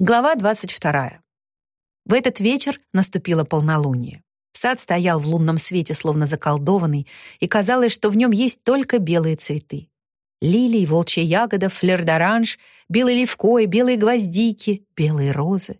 Глава 22. В этот вечер наступило полнолуние. Сад стоял в лунном свете, словно заколдованный, и казалось, что в нем есть только белые цветы. Лилии, волчья ягода, флер-д'оранж, белые левкои, белые гвоздики, белые розы.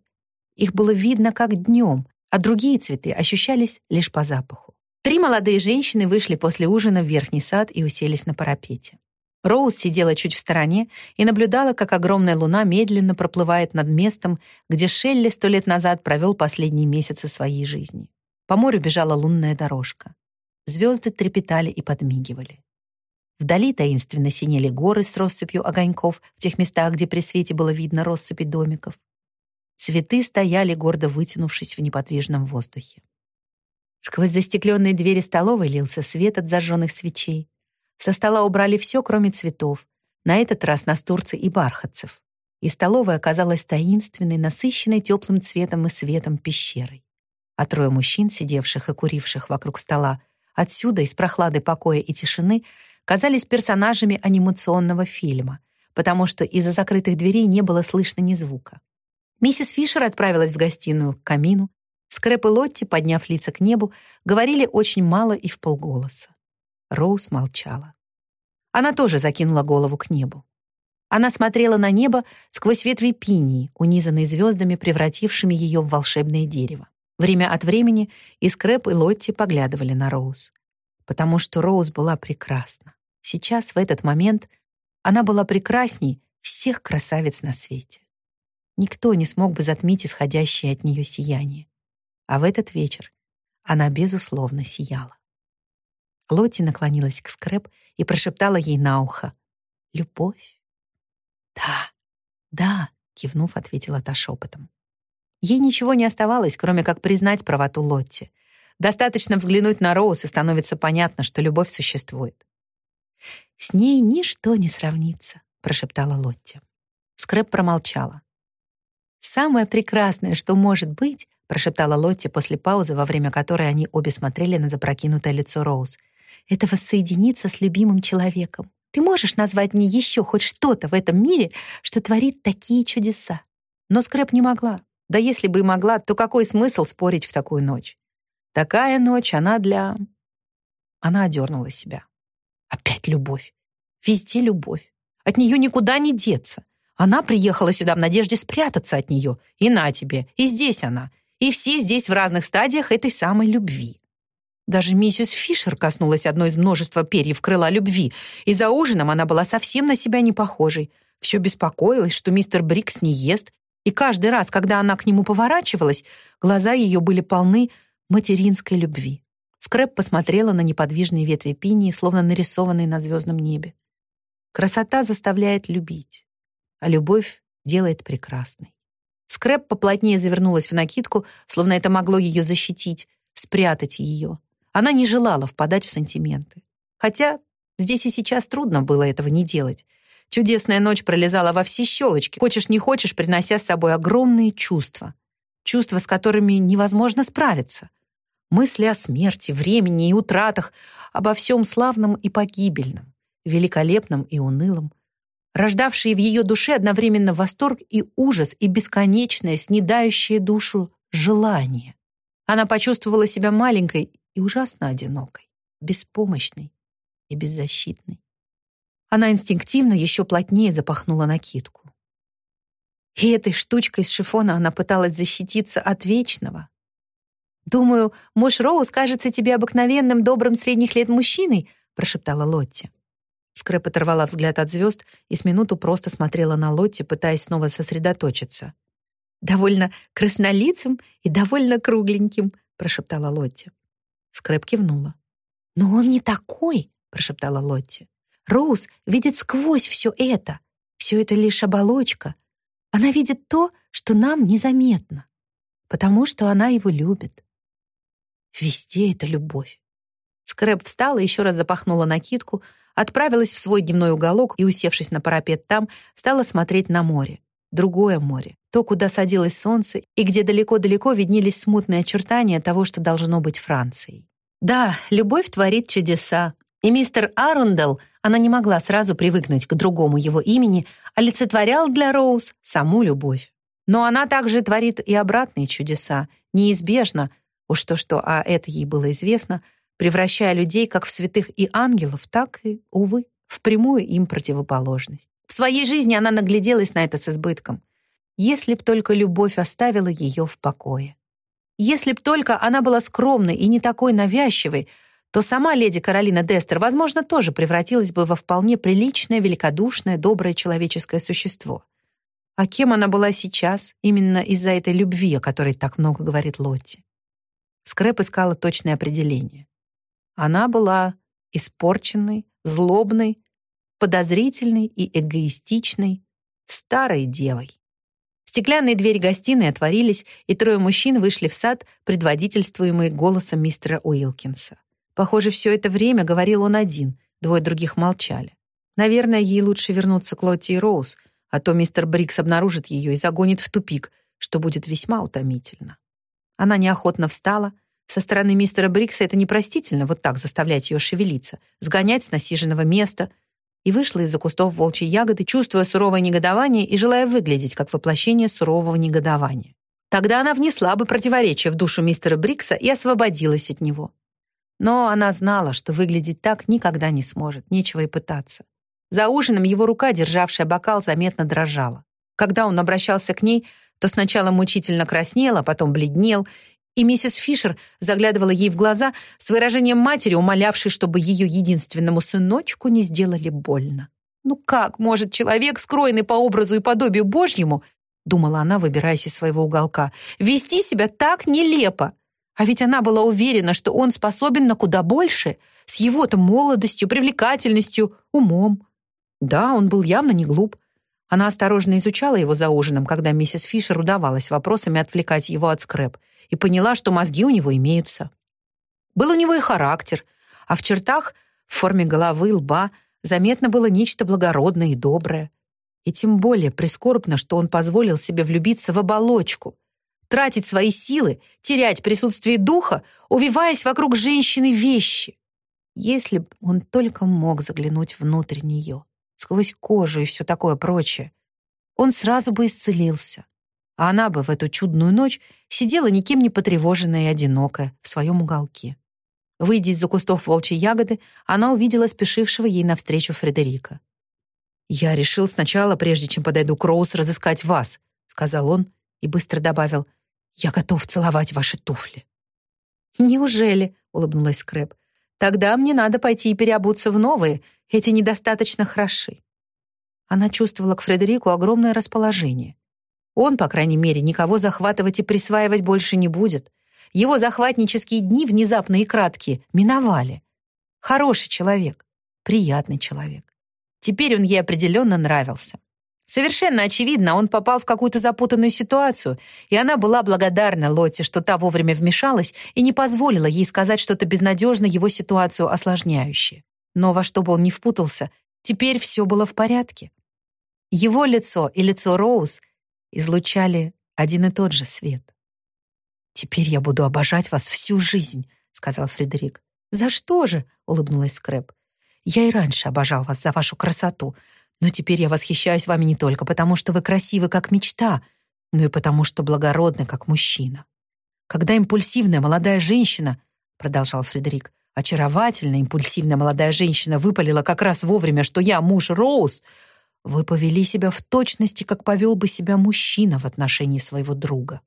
Их было видно как днем, а другие цветы ощущались лишь по запаху. Три молодые женщины вышли после ужина в верхний сад и уселись на парапете. Роуз сидела чуть в стороне и наблюдала, как огромная луна медленно проплывает над местом, где Шелли сто лет назад провел последние месяцы своей жизни. По морю бежала лунная дорожка. Звезды трепетали и подмигивали. Вдали таинственно синели горы с россыпью огоньков в тех местах, где при свете было видно россыпи домиков. Цветы стояли, гордо вытянувшись в неподвижном воздухе. Сквозь застекленные двери столовой лился свет от зажженных свечей. Со стола убрали все, кроме цветов. На этот раз настурцы и бархатцев. И столовая оказалась таинственной, насыщенной теплым цветом и светом пещерой. А трое мужчин, сидевших и куривших вокруг стола, отсюда, из прохлады покоя и тишины, казались персонажами анимационного фильма, потому что из-за закрытых дверей не было слышно ни звука. Миссис Фишер отправилась в гостиную к камину. Скрэп и Лотти, подняв лица к небу, говорили очень мало и в полголоса. Роуз молчала. Она тоже закинула голову к небу. Она смотрела на небо сквозь ветви пинии, унизанные звездами, превратившими ее в волшебное дерево. Время от времени и Скрэп, и Лотти поглядывали на Роуз. Потому что Роуз была прекрасна. Сейчас, в этот момент, она была прекрасней всех красавиц на свете. Никто не смог бы затмить исходящее от нее сияние. А в этот вечер она, безусловно, сияла. Лотти наклонилась к Скрэп и прошептала ей на ухо. «Любовь?» «Да, да», — кивнув, ответила та шепотом. Ей ничего не оставалось, кроме как признать правоту Лотти. Достаточно взглянуть на Роуз, и становится понятно, что любовь существует. «С ней ничто не сравнится», — прошептала Лотти. Скрэп промолчала. «Самое прекрасное, что может быть», — прошептала Лотти после паузы, во время которой они обе смотрели на запрокинутое лицо Роуз — это воссоединиться с любимым человеком. Ты можешь назвать мне еще хоть что-то в этом мире, что творит такие чудеса? Но Скрэп не могла. Да если бы и могла, то какой смысл спорить в такую ночь? Такая ночь, она для... Она одернула себя. Опять любовь. Везде любовь. От нее никуда не деться. Она приехала сюда в надежде спрятаться от нее. И на тебе, и здесь она. И все здесь в разных стадиях этой самой любви. Даже миссис Фишер коснулась одной из множества перьев крыла любви, и за ужином она была совсем на себя не похожей. Все беспокоилась, что мистер Брикс не ест, и каждый раз, когда она к нему поворачивалась, глаза ее были полны материнской любви. Скрэп посмотрела на неподвижные ветви пинии, словно нарисованные на звездном небе. Красота заставляет любить, а любовь делает прекрасной. Скрэп поплотнее завернулась в накидку, словно это могло ее защитить, спрятать ее. Она не желала впадать в сантименты. Хотя здесь и сейчас трудно было этого не делать. Чудесная ночь пролезала во все щелочки, хочешь не хочешь, принося с собой огромные чувства. Чувства, с которыми невозможно справиться. Мысли о смерти, времени и утратах, обо всем славном и погибельном, великолепном и унылом, рождавшие в ее душе одновременно восторг и ужас и бесконечное, снедающее душу желание. Она почувствовала себя маленькой и ужасно одинокой, беспомощной и беззащитной. Она инстинктивно еще плотнее запахнула накидку. И этой штучкой из шифона она пыталась защититься от вечного. «Думаю, муж Роуз кажется тебе обыкновенным, добрым средних лет мужчиной», прошептала Лотти. Скрэп оторвала взгляд от звезд и с минуту просто смотрела на Лотти, пытаясь снова сосредоточиться. «Довольно краснолицым и довольно кругленьким», прошептала Лотти. Скрэп кивнула. «Но он не такой», — прошептала Лотти. «Роуз видит сквозь все это. Все это лишь оболочка. Она видит то, что нам незаметно, потому что она его любит. Везде это любовь». Скрэп встала, еще раз запахнула накидку, отправилась в свой дневной уголок и, усевшись на парапет там, стала смотреть на море. Другое море, то, куда садилось солнце и где далеко-далеко виднелись смутные очертания того, что должно быть Францией. Да, любовь творит чудеса. И мистер Арундел, она не могла сразу привыкнуть к другому его имени, олицетворял для Роуз саму любовь. Но она также творит и обратные чудеса, неизбежно, уж то-что, а это ей было известно, превращая людей как в святых и ангелов, так и, увы, в прямую им противоположность. В своей жизни она нагляделась на это с избытком. Если б только любовь оставила ее в покое. Если б только она была скромной и не такой навязчивой, то сама леди Каролина Дестер, возможно, тоже превратилась бы во вполне приличное, великодушное, доброе человеческое существо. А кем она была сейчас, именно из-за этой любви, о которой так много говорит Лотти? Скрэп искала точное определение. Она была испорченной, злобной, подозрительной и эгоистичной старой девой. Стеклянные двери гостиной отворились, и трое мужчин вышли в сад, предводительствуемые голосом мистера Уилкинса. Похоже, все это время говорил он один, двое других молчали. Наверное, ей лучше вернуться к Лотти и Роуз, а то мистер Брикс обнаружит ее и загонит в тупик, что будет весьма утомительно. Она неохотно встала. Со стороны мистера Брикса это непростительно вот так заставлять ее шевелиться, сгонять с насиженного места, и вышла из-за кустов волчьей ягоды, чувствуя суровое негодование и желая выглядеть как воплощение сурового негодования. Тогда она внесла бы противоречие в душу мистера Брикса и освободилась от него. Но она знала, что выглядеть так никогда не сможет, нечего и пытаться. За ужином его рука, державшая бокал, заметно дрожала. Когда он обращался к ней, то сначала мучительно краснел, а потом бледнел, и миссис Фишер заглядывала ей в глаза с выражением матери, умолявшей, чтобы ее единственному сыночку не сделали больно. «Ну как может человек, скроенный по образу и подобию Божьему, думала она, выбираясь из своего уголка, вести себя так нелепо? А ведь она была уверена, что он способен на куда больше, с его-то молодостью, привлекательностью, умом. Да, он был явно не глуп. Она осторожно изучала его за ужином, когда миссис Фишер удавалась вопросами отвлекать его от скрэп, и поняла, что мозги у него имеются. Был у него и характер, а в чертах, в форме головы, лба, заметно было нечто благородное и доброе. И тем более прискорбно, что он позволил себе влюбиться в оболочку, тратить свои силы, терять присутствие духа, увиваясь вокруг женщины вещи. Если бы он только мог заглянуть внутрь нее сквозь кожу и все такое прочее, он сразу бы исцелился. А она бы в эту чудную ночь сидела никем не потревоженная и одинокая в своем уголке. Выйдя из-за кустов волчьей ягоды, она увидела спешившего ей навстречу Фредерика. «Я решил сначала, прежде чем подойду к Роуз, разыскать вас», — сказал он и быстро добавил, «Я готов целовать ваши туфли». «Неужели?» — улыбнулась Скрэп. «Тогда мне надо пойти и переобуться в новые, эти недостаточно хороши. Она чувствовала к Фредерику огромное расположение. Он, по крайней мере, никого захватывать и присваивать больше не будет. Его захватнические дни, внезапные и краткие, миновали. Хороший человек, приятный человек. Теперь он ей определенно нравился. Совершенно очевидно, он попал в какую-то запутанную ситуацию, и она была благодарна Лотте, что та вовремя вмешалась и не позволила ей сказать что-то безнадежно его ситуацию осложняющее. Но во что бы он ни впутался, теперь все было в порядке. Его лицо и лицо Роуз излучали один и тот же свет. «Теперь я буду обожать вас всю жизнь», — сказал Фредерик. «За что же?» — улыбнулась Скрэп. «Я и раньше обожал вас за вашу красоту, но теперь я восхищаюсь вами не только потому, что вы красивы, как мечта, но и потому, что благородны, как мужчина. Когда импульсивная молодая женщина, — продолжал Фредерик, очаровательная, импульсивная молодая женщина выпалила как раз вовремя, что я муж Роуз, вы повели себя в точности, как повел бы себя мужчина в отношении своего друга.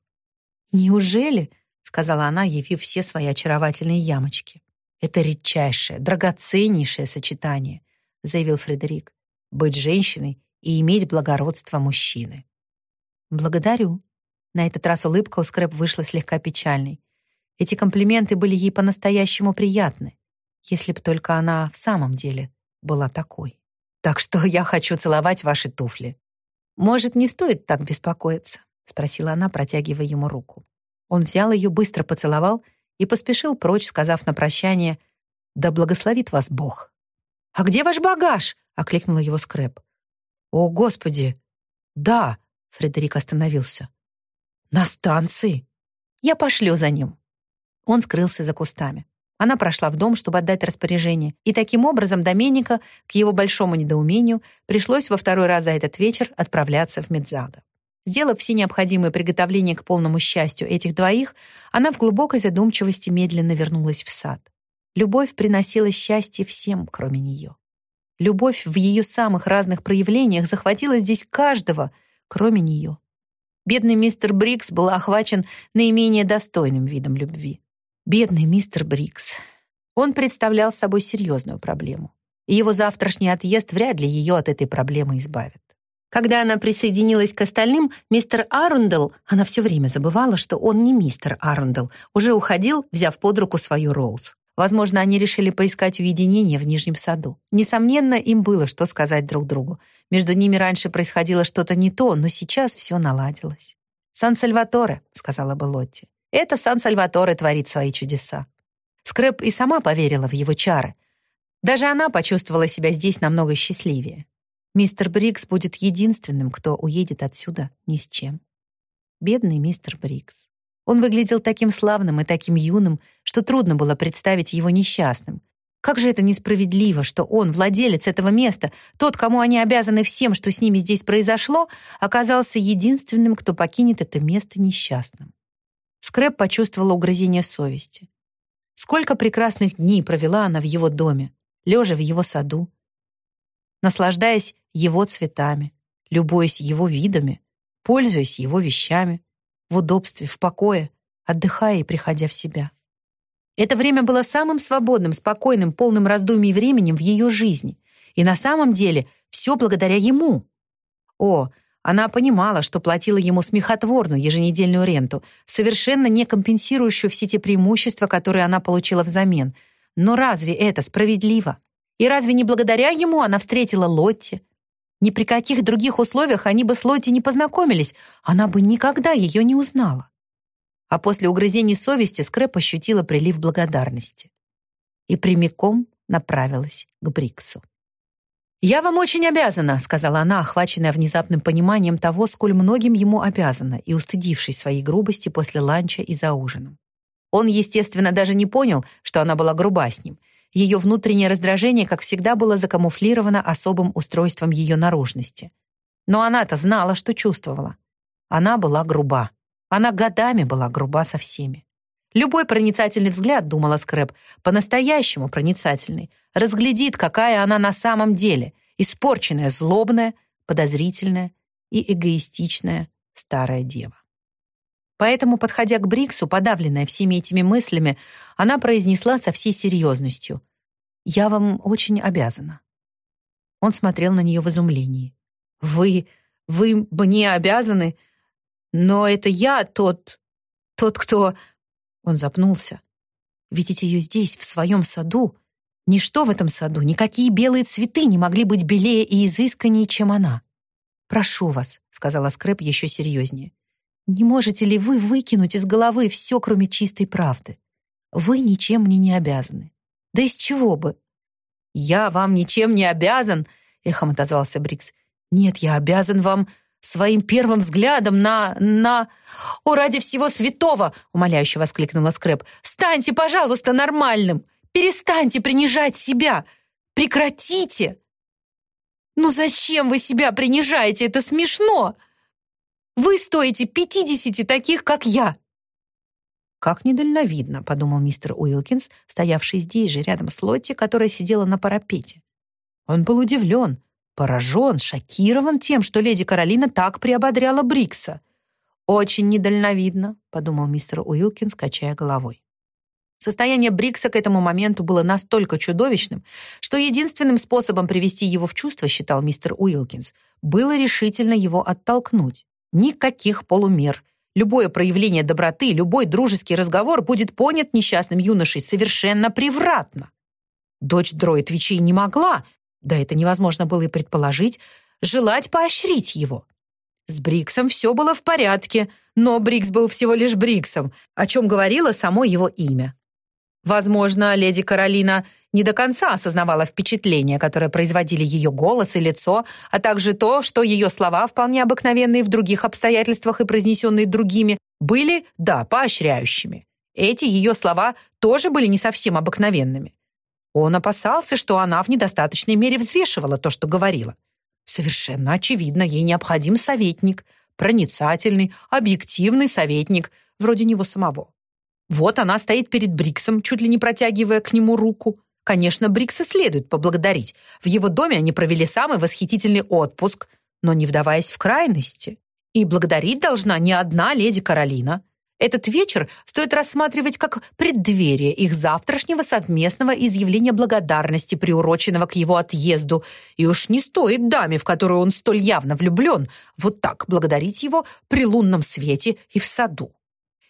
«Неужели?» — сказала она, явив все свои очаровательные ямочки. «Это редчайшее, драгоценнейшее сочетание», — заявил Фредерик. «Быть женщиной и иметь благородство мужчины». «Благодарю». На этот раз улыбка у Скрэп вышла слегка печальной. Эти комплименты были ей по-настоящему приятны, если б только она в самом деле была такой. Так что я хочу целовать ваши туфли. Может, не стоит так беспокоиться? спросила она, протягивая ему руку. Он взял ее, быстро поцеловал и поспешил прочь, сказав на прощание «Да благословит вас Бог». «А где ваш багаж?» — окликнула его Скрэп. «О, Господи! Да!» — Фредерик остановился. «На станции. Я пошлю за ним». Он скрылся за кустами. Она прошла в дом, чтобы отдать распоряжение, и таким образом Доменика, к его большому недоумению, пришлось во второй раз за этот вечер отправляться в Медзаго. Сделав все необходимые приготовления к полному счастью этих двоих, она в глубокой задумчивости медленно вернулась в сад. Любовь приносила счастье всем, кроме нее. Любовь в ее самых разных проявлениях захватила здесь каждого, кроме нее. Бедный мистер Брикс был охвачен наименее достойным видом любви. Бедный мистер Брикс. Он представлял собой серьезную проблему. И его завтрашний отъезд вряд ли ее от этой проблемы избавит. Когда она присоединилась к остальным, мистер Арундел, она все время забывала, что он не мистер Арундел, уже уходил, взяв под руку свою Роуз. Возможно, они решили поискать уединение в Нижнем саду. Несомненно, им было что сказать друг другу. Между ними раньше происходило что-то не то, но сейчас все наладилось. «Сан-Сальваторе», — сказала бы Лотти. «Это Сан-Сальваторе творит свои чудеса». Скрэп и сама поверила в его чары. Даже она почувствовала себя здесь намного счастливее. Мистер Брикс будет единственным, кто уедет отсюда ни с чем. Бедный мистер Брикс. Он выглядел таким славным и таким юным, что трудно было представить его несчастным. Как же это несправедливо, что он, владелец этого места, тот, кому они обязаны всем, что с ними здесь произошло, оказался единственным, кто покинет это место несчастным. Скрэп почувствовала угрызение совести. Сколько прекрасных дней провела она в его доме, лежа в его саду, наслаждаясь его цветами, любуясь его видами, пользуясь его вещами в удобстве, в покое, отдыхая и приходя в себя. Это время было самым свободным, спокойным, полным раздумий временем в ее жизни. И на самом деле все благодаря ему. О, она понимала, что платила ему смехотворную еженедельную ренту, совершенно не компенсирующую все те преимущества, которые она получила взамен. Но разве это справедливо? И разве не благодаря ему она встретила Лотти, ни при каких других условиях они бы с Лотти не познакомились, она бы никогда ее не узнала. А после угрызений совести Скрэп ощутила прилив благодарности и прямиком направилась к Бриксу. «Я вам очень обязана», — сказала она, охваченная внезапным пониманием того, сколь многим ему обязана, и устыдившись своей грубости после ланча и за ужином. Он, естественно, даже не понял, что она была груба с ним, ее внутреннее раздражение, как всегда, было закамуфлировано особым устройством ее наружности. Но она-то знала, что чувствовала. Она была груба. Она годами была груба со всеми. Любой проницательный взгляд, думала Скрэп, по-настоящему проницательный, разглядит, какая она на самом деле, испорченная, злобная, подозрительная и эгоистичная старая дева. Поэтому, подходя к Бриксу, подавленная всеми этими мыслями, она произнесла со всей серьезностью. «Я вам очень обязана». Он смотрел на нее в изумлении. «Вы... вы мне обязаны? Но это я тот... тот, кто...» Он запнулся. «Видеть ее здесь, в своем саду? Ничто в этом саду, никакие белые цветы не могли быть белее и изысканнее, чем она. «Прошу вас», — сказала Скрэп еще серьезнее. Не можете ли вы выкинуть из головы все, кроме чистой правды? Вы ничем мне не обязаны. Да из чего бы? Я вам ничем не обязан, эхом отозвался Брикс. Нет, я обязан вам своим первым взглядом на... на... «О, ради всего святого!» — умоляюще воскликнула Скрэп. «Станьте, пожалуйста, нормальным! Перестаньте принижать себя! Прекратите!» «Ну зачем вы себя принижаете? Это смешно!» Вы стоите пятидесяти таких, как я!» «Как недальновидно», — подумал мистер Уилкинс, стоявший здесь же, рядом с Лотти, которая сидела на парапете. Он был удивлен, поражен, шокирован тем, что леди Каролина так приободряла Брикса. «Очень недальновидно», — подумал мистер Уилкинс, качая головой. Состояние Брикса к этому моменту было настолько чудовищным, что единственным способом привести его в чувство, считал мистер Уилкинс, было решительно его оттолкнуть. Никаких полумер. Любое проявление доброты, любой дружеский разговор будет понят несчастным юношей совершенно превратно. Дочь Дроид Вичей не могла, да это невозможно было и предположить, желать поощрить его. С Бриксом все было в порядке, но Брикс был всего лишь Бриксом, о чем говорило само его имя. Возможно, леди Каролина не до конца осознавала впечатление, которое производили ее голос и лицо, а также то, что ее слова, вполне обыкновенные в других обстоятельствах и произнесенные другими, были, да, поощряющими. Эти ее слова тоже были не совсем обыкновенными. Он опасался, что она в недостаточной мере взвешивала то, что говорила. Совершенно очевидно, ей необходим советник, проницательный, объективный советник, вроде него самого. Вот она стоит перед Бриксом, чуть ли не протягивая к нему руку. Конечно, Брикса следует поблагодарить. В его доме они провели самый восхитительный отпуск, но не вдаваясь в крайности. И благодарить должна не одна леди Каролина. Этот вечер стоит рассматривать как преддверие их завтрашнего совместного изъявления благодарности, приуроченного к его отъезду. И уж не стоит даме, в которую он столь явно влюблен, вот так благодарить его при лунном свете и в саду.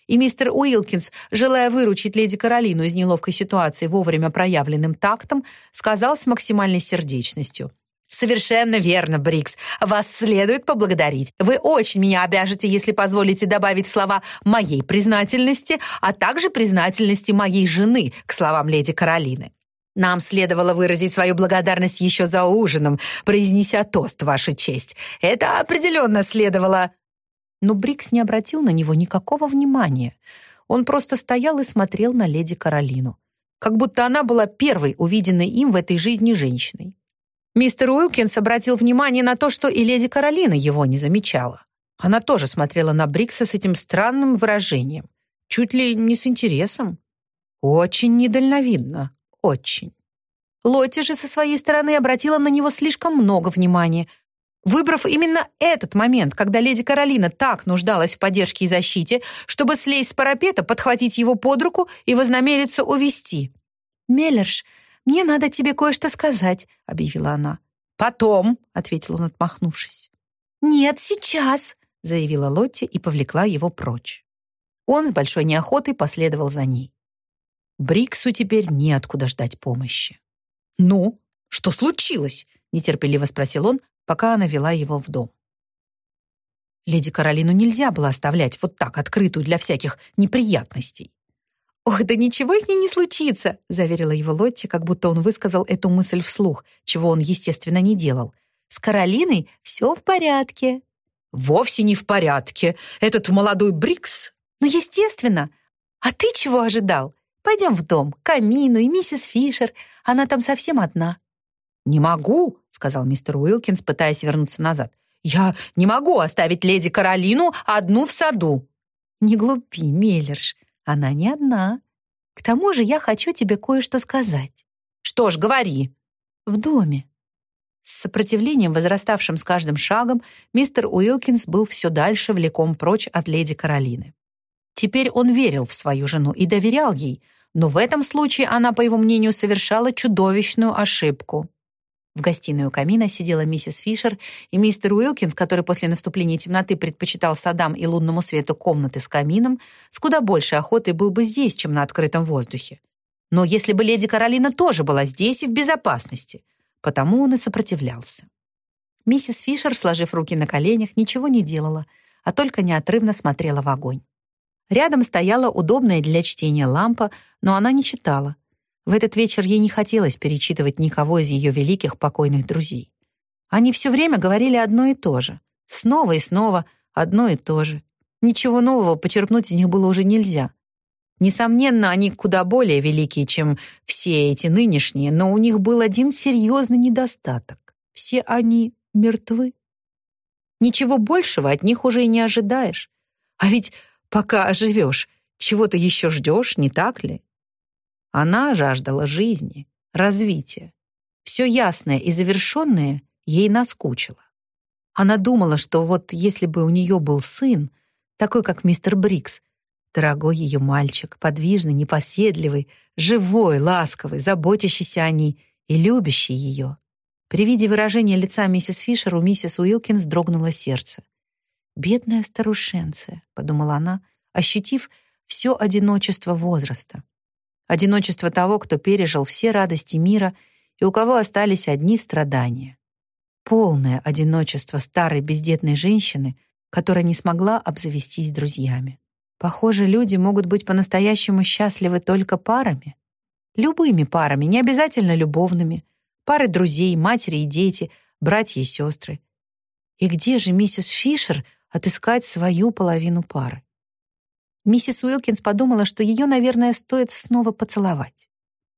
И мистер Уилкинс, желая выручить леди Каролину из неловкой ситуации вовремя проявленным тактом, сказал с максимальной сердечностью. «Совершенно верно, Брикс. Вас следует поблагодарить. Вы очень меня обяжете, если позволите добавить слова моей признательности, а также признательности моей жены к словам леди Каролины. Нам следовало выразить свою благодарность еще за ужином, произнеся тост, вашу честь. Это определенно следовало...» Но Брикс не обратил на него никакого внимания. Он просто стоял и смотрел на леди Каролину, как будто она была первой увиденной им в этой жизни женщиной. Мистер Уилкинс обратил внимание на то, что и леди Каролина его не замечала. Она тоже смотрела на Брикса с этим странным выражением, чуть ли не с интересом. Очень недальновидно, очень. Лотти же со своей стороны обратила на него слишком много внимания, выбрав именно этот момент, когда леди Каролина так нуждалась в поддержке и защите, чтобы слезть с парапета, подхватить его под руку и вознамериться увести. «Меллерш, «Мне надо тебе кое-что сказать», — объявила она. «Потом», — ответил он, отмахнувшись. «Нет, сейчас», — заявила Лотти и повлекла его прочь. Он с большой неохотой последовал за ней. Бриксу теперь неоткуда ждать помощи. «Ну, что случилось?» — нетерпеливо спросил он, пока она вела его в дом. Леди Каролину нельзя было оставлять вот так, открытую для всяких неприятностей. «Ох, да ничего с ней не случится», — заверила его Лотти, как будто он высказал эту мысль вслух, чего он, естественно, не делал. «С Каролиной все в порядке». «Вовсе не в порядке. Этот молодой Брикс...» «Ну, естественно. А ты чего ожидал? Пойдем в дом, к Камину и миссис Фишер. Она там совсем одна». «Не могу», — сказал мистер Уилкинс, пытаясь вернуться назад. «Я не могу оставить леди Каролину одну в саду». «Не глупи, Меллерш. Она не одна. К тому же я хочу тебе кое-что сказать. Что ж, говори. В доме. С сопротивлением, возраставшим с каждым шагом, мистер Уилкинс был все дальше влеком прочь от леди Каролины. Теперь он верил в свою жену и доверял ей, но в этом случае она, по его мнению, совершала чудовищную ошибку. В гостиной у камина сидела миссис Фишер и мистер Уилкинс, который после наступления темноты предпочитал садам и лунному свету комнаты с камином, с куда большей охотой был бы здесь, чем на открытом воздухе. Но если бы леди Каролина тоже была здесь и в безопасности, потому он и сопротивлялся. Миссис Фишер, сложив руки на коленях, ничего не делала, а только неотрывно смотрела в огонь. Рядом стояла удобная для чтения лампа, но она не читала — в этот вечер ей не хотелось перечитывать никого из ее великих покойных друзей. Они все время говорили одно и то же. Снова и снова одно и то же. Ничего нового почерпнуть из них было уже нельзя. Несомненно, они куда более великие, чем все эти нынешние, но у них был один серьезный недостаток. Все они мертвы. Ничего большего от них уже и не ожидаешь. А ведь пока оживешь, чего ты еще ждешь, не так ли? Она жаждала жизни, развития. Все ясное и завершенное ей наскучило. Она думала, что вот если бы у нее был сын, такой как мистер Брикс, дорогой ее мальчик, подвижный, непоседливый, живой, ласковый, заботящийся о ней и любящий ее. При виде выражения лица миссис Фишер у миссис Уилкинс дрогнуло сердце. «Бедная старушенция», — подумала она, ощутив все одиночество возраста одиночество того, кто пережил все радости мира и у кого остались одни страдания. Полное одиночество старой бездетной женщины, которая не смогла обзавестись друзьями. Похоже, люди могут быть по-настоящему счастливы только парами. Любыми парами, не обязательно любовными. Пары друзей, матери и дети, братья и сестры. И где же миссис Фишер отыскать свою половину пары? Миссис Уилкинс подумала, что ее, наверное, стоит снова поцеловать.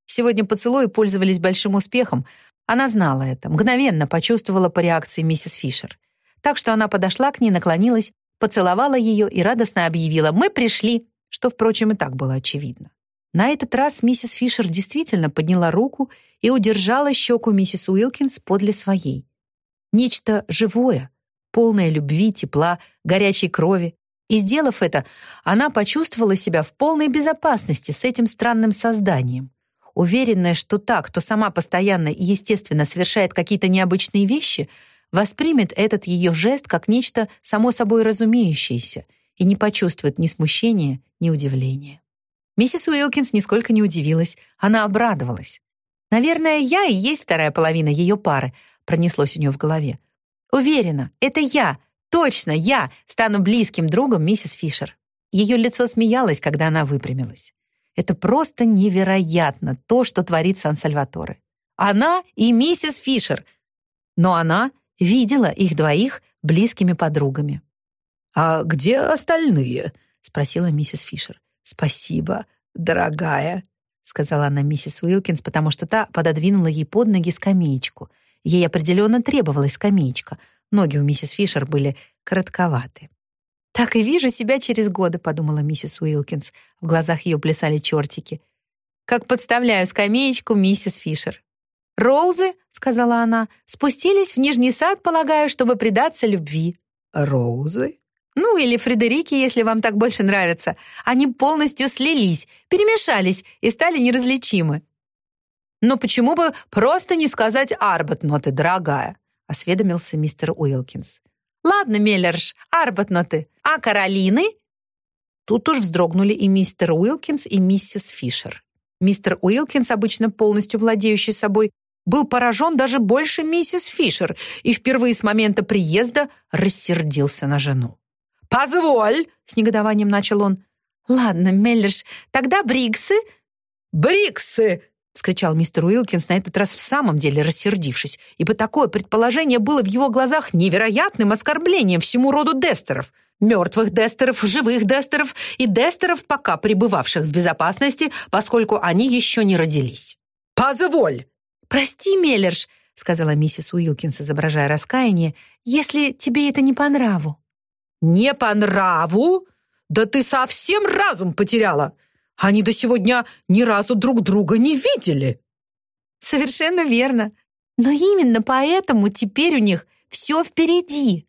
Сегодня поцелуи пользовались большим успехом. Она знала это, мгновенно почувствовала по реакции миссис Фишер. Так что она подошла к ней, наклонилась поцеловала ее и радостно объявила «Мы пришли», что, впрочем, и так было очевидно. На этот раз миссис Фишер действительно подняла руку и удержала щеку миссис Уилкинс подле своей. Нечто живое, полное любви, тепла, горячей крови. И, сделав это, она почувствовала себя в полной безопасности с этим странным созданием. Уверенная, что та, кто сама постоянно и естественно совершает какие-то необычные вещи, воспримет этот ее жест как нечто само собой разумеющееся и не почувствует ни смущения, ни удивления. Миссис Уилкинс нисколько не удивилась, она обрадовалась. «Наверное, я и есть вторая половина ее пары», пронеслось у нее в голове. «Уверена, это я, точно я стану близким другом миссис Фишер». Ее лицо смеялось, когда она выпрямилась. Это просто невероятно, то, что творит Сан-Сальваторе. Она и миссис Фишер. Но она видела их двоих близкими подругами. «А где остальные?» — спросила миссис Фишер. «Спасибо, дорогая», — сказала она миссис Уилкинс, потому что та пододвинула ей под ноги скамеечку. Ей определенно требовалась скамеечка. Ноги у миссис Фишер были коротковаты. «Так и вижу себя через годы», — подумала миссис Уилкинс. В глазах ее плясали чертики. «Как подставляю скамеечку миссис Фишер». «Роузы», — сказала она, — «спустились в Нижний сад, полагаю, чтобы предаться любви». «Роузы?» Ну, или Фредерики, если вам так больше нравится. Они полностью слились, перемешались и стали неразличимы. «Но почему бы просто не сказать «Арбатноты, дорогая», — осведомился мистер Уилкинс. «Ладно, Меллерш, Арбатноты. А Каролины?» Тут уж вздрогнули и мистер Уилкинс, и миссис Фишер. Мистер Уилкинс, обычно полностью владеющий собой, был поражен даже больше миссис Фишер и впервые с момента приезда рассердился на жену. «Позволь!» — с негодованием начал он. «Ладно, Меллерш, тогда Бриксы...» «Бриксы!» — вскричал мистер Уилкинс, на этот раз в самом деле рассердившись, ибо такое предположение было в его глазах невероятным оскорблением всему роду Дестеров. Мертвых Дестеров, живых Дестеров и Дестеров, пока пребывавших в безопасности, поскольку они еще не родились. «Позволь!» «Прости, Меллерш», — сказала миссис Уилкинс, изображая раскаяние, «если тебе это не по нраву». «Не по нраву? Да ты совсем разум потеряла! Они до сегодня ни разу друг друга не видели!» «Совершенно верно. Но именно поэтому теперь у них все впереди».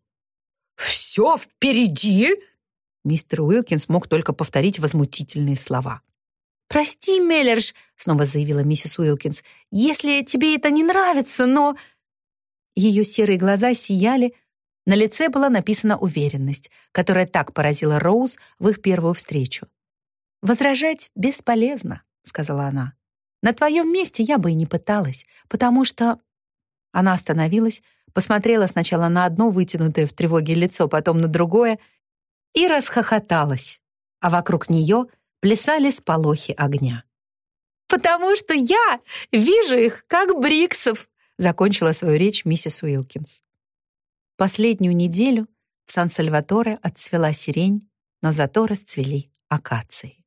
«Все впереди?» Мистер Уилкинс мог только повторить возмутительные слова. «Прости, Меллерш», — снова заявила миссис Уилкинс, «если тебе это не нравится, но...» Ее серые глаза сияли, на лице была написана уверенность, которая так поразила Роуз в их первую встречу. «Возражать бесполезно», — сказала она. «На твоем месте я бы и не пыталась, потому что...» Она остановилась, посмотрела сначала на одно вытянутое в тревоге лицо, потом на другое и расхохоталась, а вокруг нее плясали сполохи огня. «Потому что я вижу их, как Бриксов», закончила свою речь миссис Уилкинс. Последнюю неделю в Сан-Сальваторе отцвела сирень, но зато расцвели акации.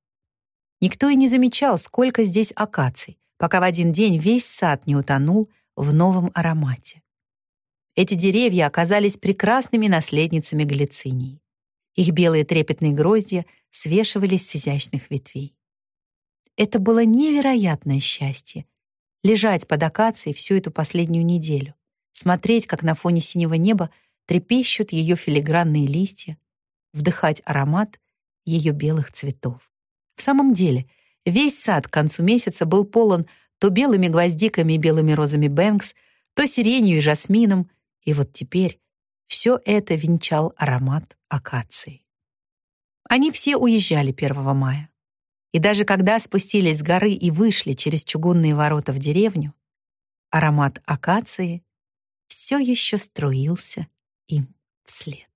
Никто и не замечал, сколько здесь акаций, пока в один день весь сад не утонул в новом аромате. Эти деревья оказались прекрасными наследницами глицинии. Их белые трепетные гроздья свешивались с изящных ветвей. Это было невероятное счастье — лежать под акацией всю эту последнюю неделю, смотреть, как на фоне синего неба трепещут ее филигранные листья, вдыхать аромат ее белых цветов. В самом деле, весь сад к концу месяца был полон то белыми гвоздиками и белыми розами Бэнкс, то сиренью и жасмином, и вот теперь все это венчал аромат акации. Они все уезжали 1 мая. И даже когда спустились с горы и вышли через чугунные ворота в деревню, аромат акации все еще струился им вслед.